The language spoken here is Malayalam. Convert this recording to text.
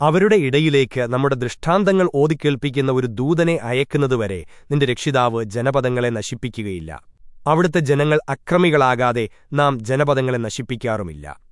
അവരുടെ ഇടയിലേക്ക് നമ്മുടെ ദൃഷ്ടാന്തങ്ങൾ ഓതിക്കേൾപ്പിക്കുന്ന ഒരു ദൂതനെ അയക്കുന്നതുവരെ നിന്റെ രക്ഷിതാവ് ജനപദങ്ങളെ നശിപ്പിക്കുകയില്ല. അവിടുത്തെ ജനങ്ങൾ അക്രമികളാകാതെ നാം ജനപദങ്ങളെ നശിപ്പിക്കാറുമില്ല.